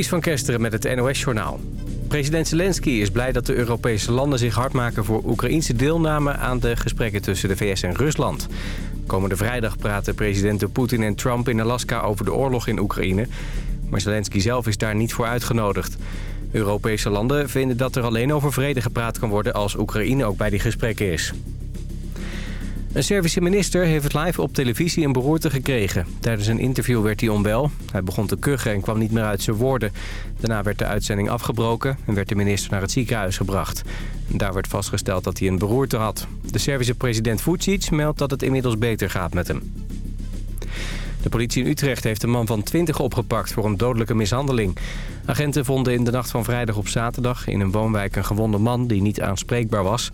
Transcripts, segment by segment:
Ties van Kesteren met het NOS-journaal. President Zelensky is blij dat de Europese landen zich hard maken voor Oekraïnse deelname aan de gesprekken tussen de VS en Rusland. Komende vrijdag praten presidenten Poetin en Trump in Alaska over de oorlog in Oekraïne. Maar Zelensky zelf is daar niet voor uitgenodigd. Europese landen vinden dat er alleen over vrede gepraat kan worden als Oekraïne ook bij die gesprekken is. Een Servische minister heeft live op televisie een beroerte gekregen. Tijdens een interview werd hij onwel. Hij begon te kuchen en kwam niet meer uit zijn woorden. Daarna werd de uitzending afgebroken en werd de minister naar het ziekenhuis gebracht. Daar werd vastgesteld dat hij een beroerte had. De Servische president Vucic meldt dat het inmiddels beter gaat met hem. De politie in Utrecht heeft een man van 20 opgepakt voor een dodelijke mishandeling. Agenten vonden in de nacht van vrijdag op zaterdag in een woonwijk een gewonde man die niet aanspreekbaar was.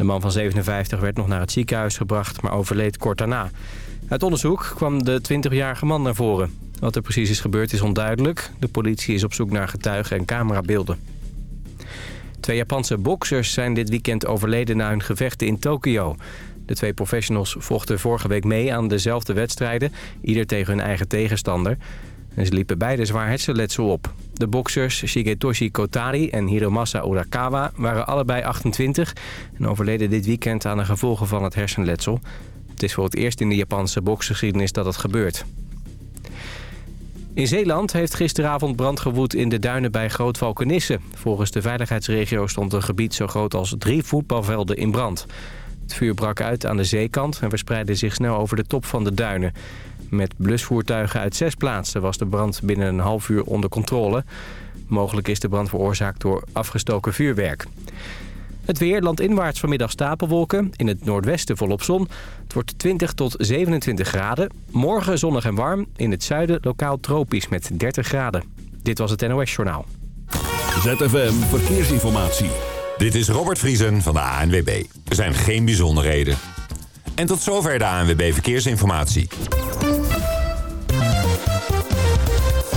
De man van 57 werd nog naar het ziekenhuis gebracht, maar overleed kort daarna. Uit onderzoek kwam de 20-jarige man naar voren. Wat er precies is gebeurd is onduidelijk. De politie is op zoek naar getuigen en camerabeelden. Twee Japanse boksers zijn dit weekend overleden na hun gevechten in Tokio. De twee professionals vochten vorige week mee aan dezelfde wedstrijden... ieder tegen hun eigen tegenstander. En ze liepen beide zwaar hersenletsel op. De boksers Shigetoshi Kotari en Hiromasa Urakawa waren allebei 28... en overleden dit weekend aan de gevolgen van het hersenletsel. Het is voor het eerst in de Japanse boksgeschiedenis dat het gebeurt. In Zeeland heeft gisteravond brand gewoed in de duinen bij Groot-Valkenisse. Volgens de veiligheidsregio stond een gebied zo groot als drie voetbalvelden in brand. Het vuur brak uit aan de zeekant en verspreidde zich snel over de top van de duinen. Met blusvoertuigen uit zes plaatsen was de brand binnen een half uur onder controle. Mogelijk is de brand veroorzaakt door afgestoken vuurwerk. Het weer landinwaarts vanmiddag stapelwolken. In het noordwesten volop zon. Het wordt 20 tot 27 graden. Morgen zonnig en warm. In het zuiden lokaal tropisch met 30 graden. Dit was het NOS Journaal. ZFM Verkeersinformatie. Dit is Robert Vriesen van de ANWB. Er zijn geen bijzonderheden. En tot zover de ANWB Verkeersinformatie.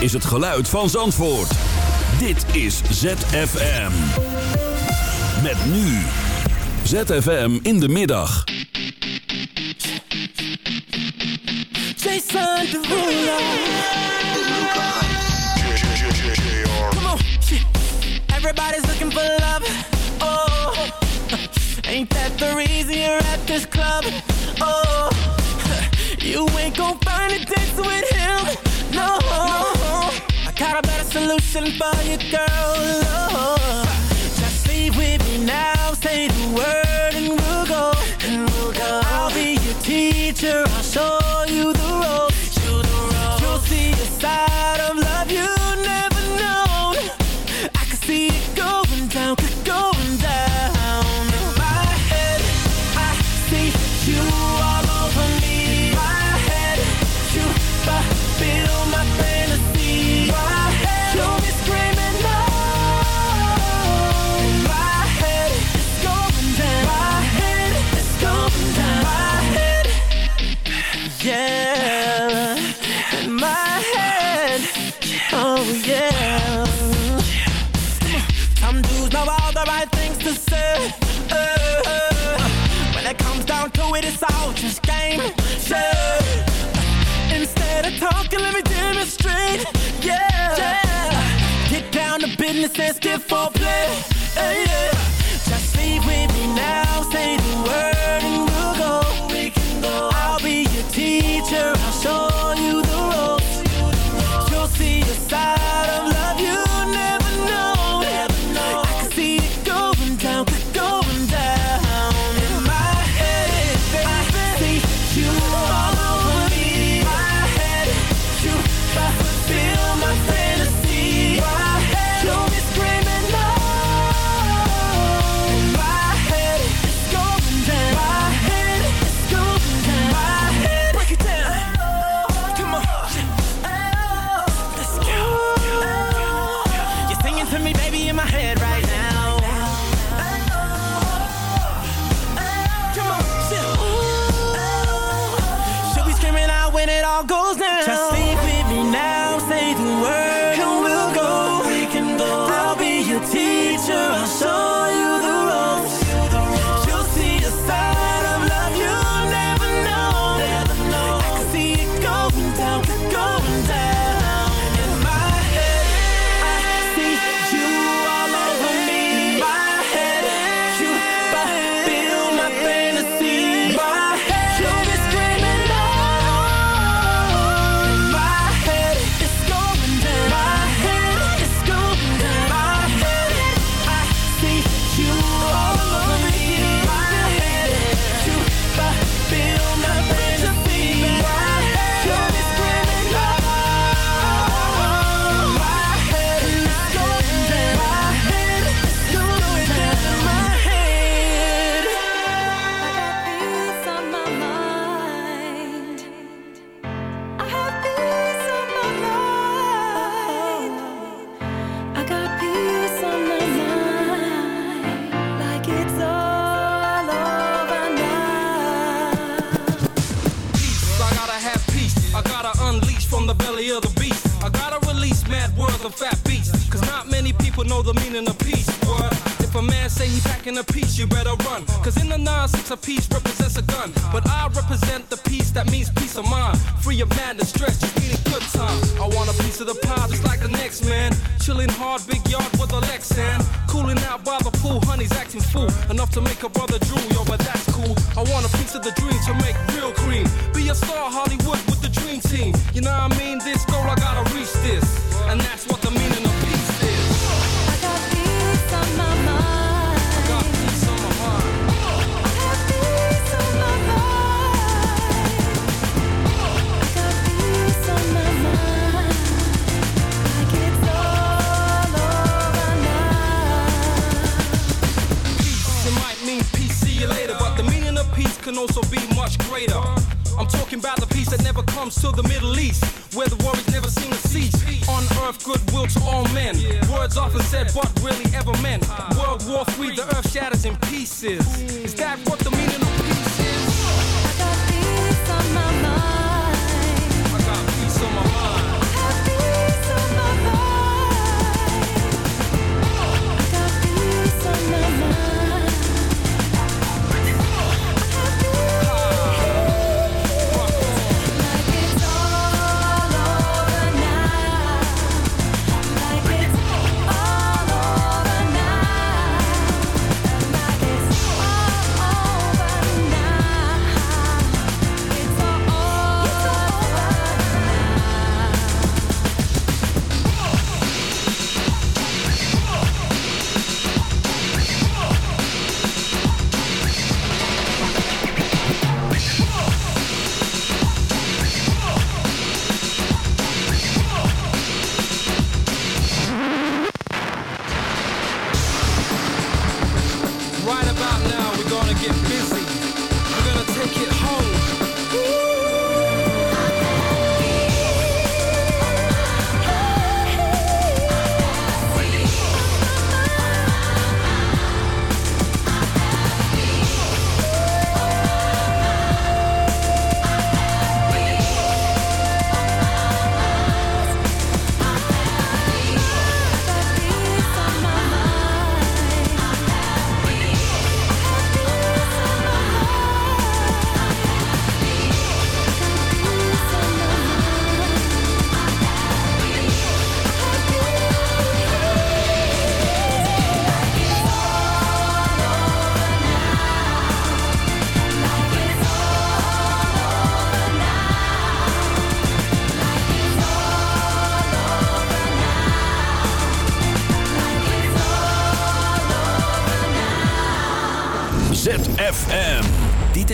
Is het geluid van Zandvoort. Dit is ZFM. Met nu. ZFM in de middag. Jason Derulo. Come on. Everybody's looking for love. Oh. Ain't that the reason you're at this club? Oh. You ain't gon' find a dance with him. No. I got a better solution for you, girl. Oh. Just leave with me now. Say the word and we'll go. And we'll go. I'll be your teacher. I'll show it, it's all just game. Yeah. Instead of talking, let me demonstrate. Yeah. yeah. Get down to business and skip for play. Yeah. Just leave with me now. Say piece to all men. Words often said, but really ever meant. World War III, the earth shatters in pieces. Is that what the meaning of peace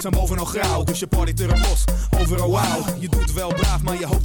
Zijn bovenal grauw, dus je partyt er los. Overal wauw, je doet wel braaf, maar je hoopt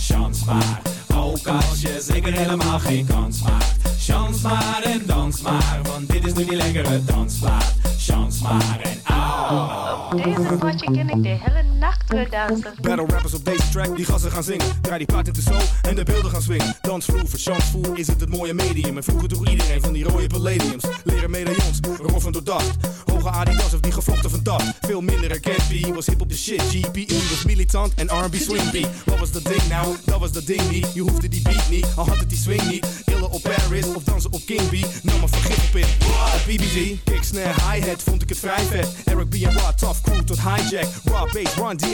Chans maar, ook als je zeker helemaal geen kans maakt. Chans maar en dans maar, want dit is nu die lekkere dansplaat. Chans maar en au. Op deze potje ken ik de hele Battle rappers op deze track, die gassen gaan zingen. Draai die plaat in de zo en de beelden gaan swingen. Dansvloer, verchansvoer is het het mooie medium. En vroeger toch iedereen van die rode palladiums. Leren medaillons, roffen door dacht. Hoge Adidas of die gevlochten van dat. Veel minder herkend, B was hip op de shit. GPE was militant en R&B swing beat. Wat was dat ding nou? Dat was dat ding niet. Je hoefde die beat niet, al had het die swing niet. Illen op Paris of dansen op King B. Nam maar vergif op in. BBG, kick, snare, hi-hat vond ik het vrij vet. Eric B en tough crew tot hijack. Raw bass, Run,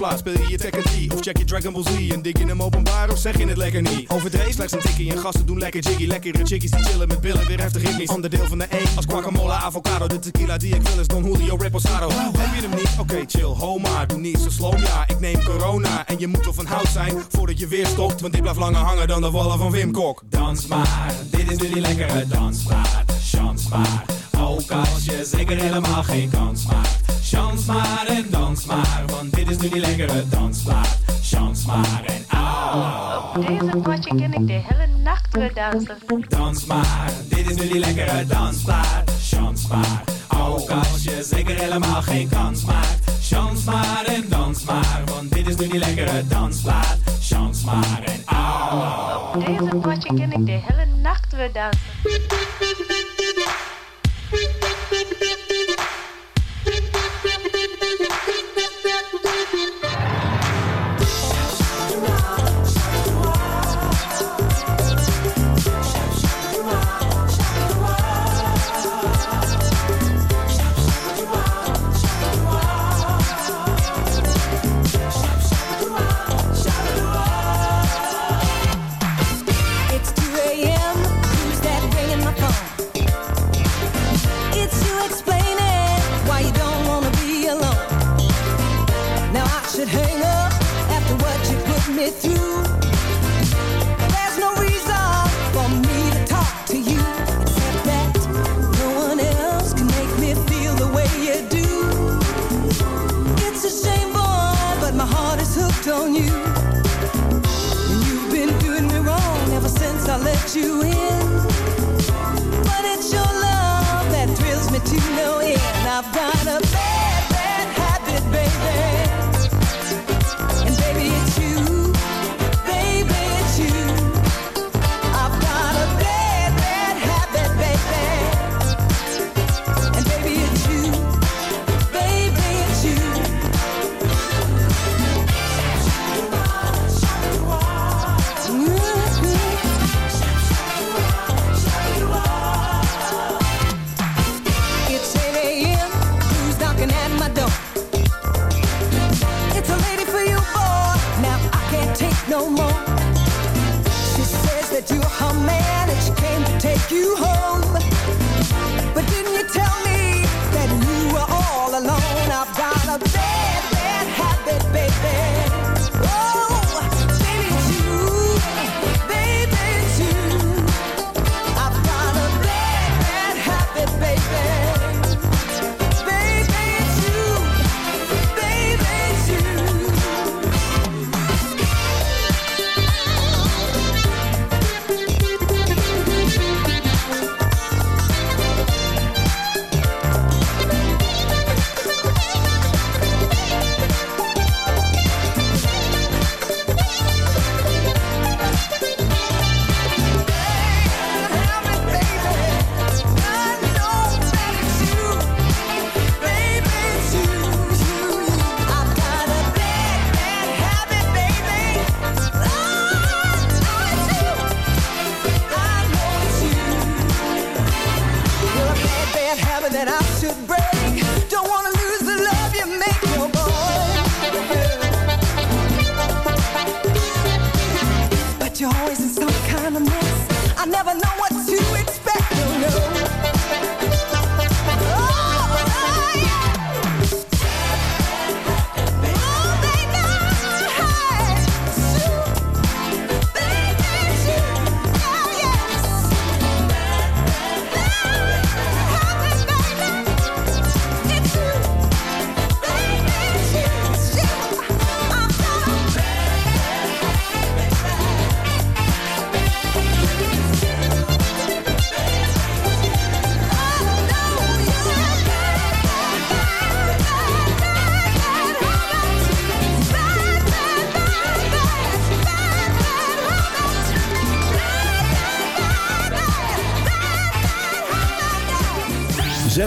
Speel je je Tekken 3 of check je Dragon Ball Z? En dik je hem openbaar of zeg je het lekker niet? Overdreven slechts een tikkie en gasten doen lekker jiggy. Lekkere chickies die chillen met billen, weer heftig ritmisch. Onderdeel van de E als guacamole, avocado. De tequila die ik wil is Don Julio Reposado. Heb je hem niet? Oké, chill, ho maar. Doe niet zo slow, ja. Ik neem corona en je moet wel van hout zijn voordat je weer stopt. Want dit blijft langer hangen dan de wallen van Wim Kok. Dans maar, dit is nu die lekkere dansplaat. Chans maar, ook als zeker helemaal geen kans maakt. Chans maar en dans maar, want dit is nu die lekkere dansplaat. Chans maar en auw. Deze potje ken ik de hele nacht weer dansen. Dans maar, dit is nu die lekkere dansplaat. Chans maar, ook als je zeker helemaal geen kans maakt. Chans maar en dans maar, want dit is nu die lekkere dansplaat. Chans maar en ah. Deze potje ken ik de hele nacht weer dansen.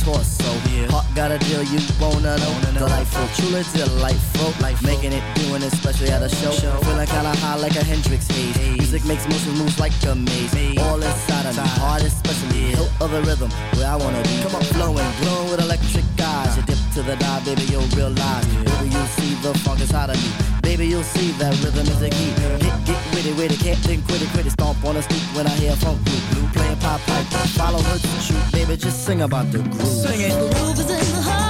this horse so yeah. Hawk got a deal you wanna know. Delightful, truly delightful. Life Making it, doing it, especially at a show. show. Feeling kinda high like a Hendrix haze. haze. Music makes motion moves like a maze. maze. All inside of me, heart especially special. Yeah. of other rhythm where I wanna be. Come on, flowing, glowing with electric eyes. You dip to the dive, baby, you'll realize. Yeah. Baby, you'll see the funk is hot of me. Baby, you'll see that rhythm is the key witty, witty, can't think quit. quitty. Stomp on a stoop when I hear funk blue, blue. Playing pop pipe, follow her to shoot, baby, just sing about the groove. Sing it. The groove is in the heart.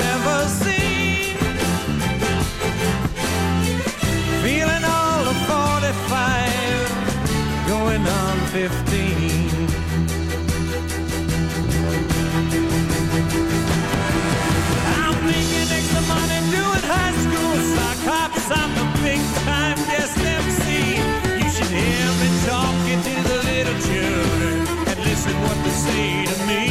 I'm a big time guest. You should hear me talking to the little children and listen what they say to me.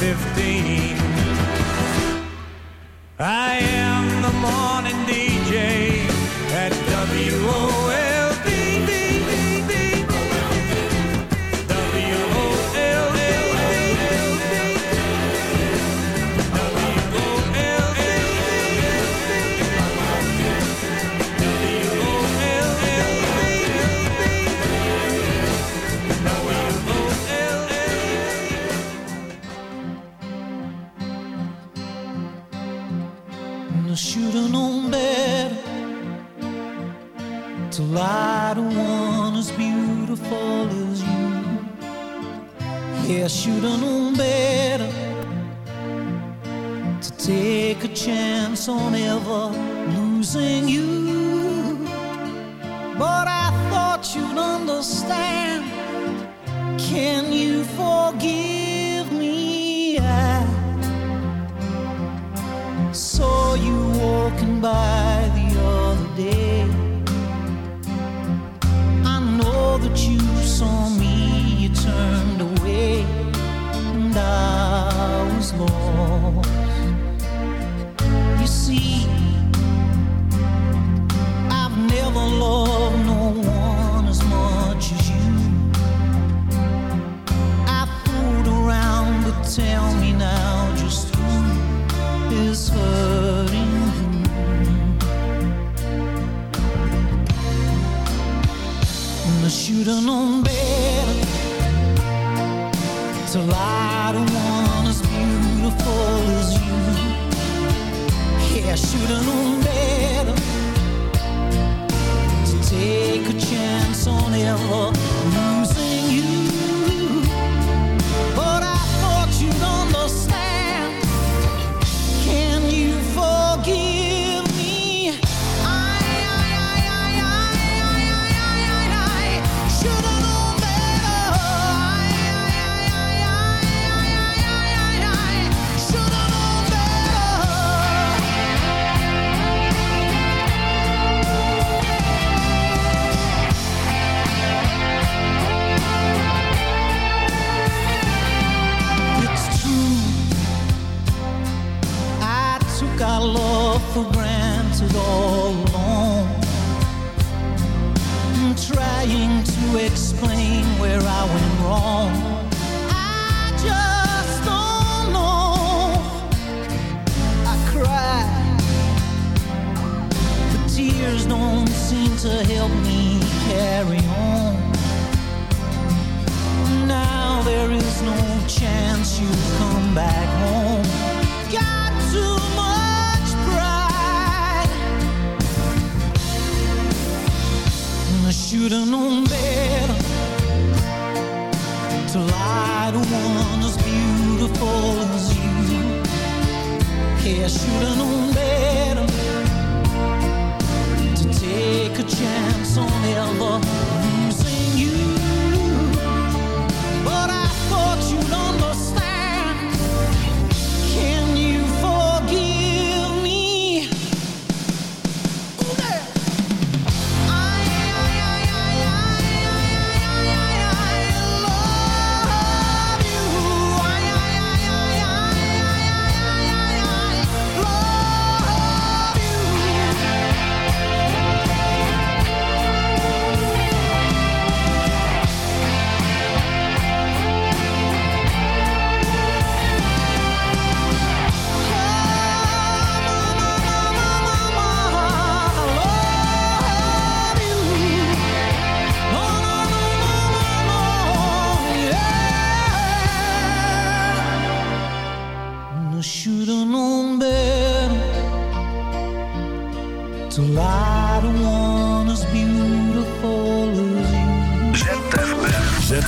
15. I am the morning DJ at WOLD.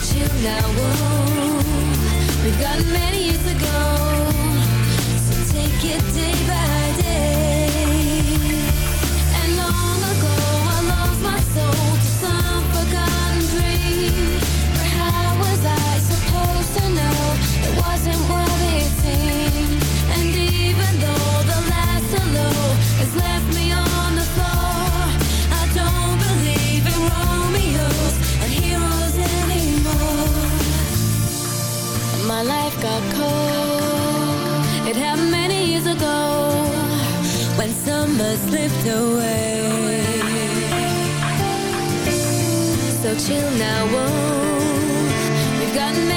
about you now. Ooh, we got many years to go, so take it day by day. And long ago, I lost my soul to some forgotten dream. But how was I supposed to know it wasn't? It happened many years ago When summer slipped away So chill now, whoa We've got.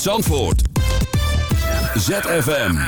Zandvoort. ZFM.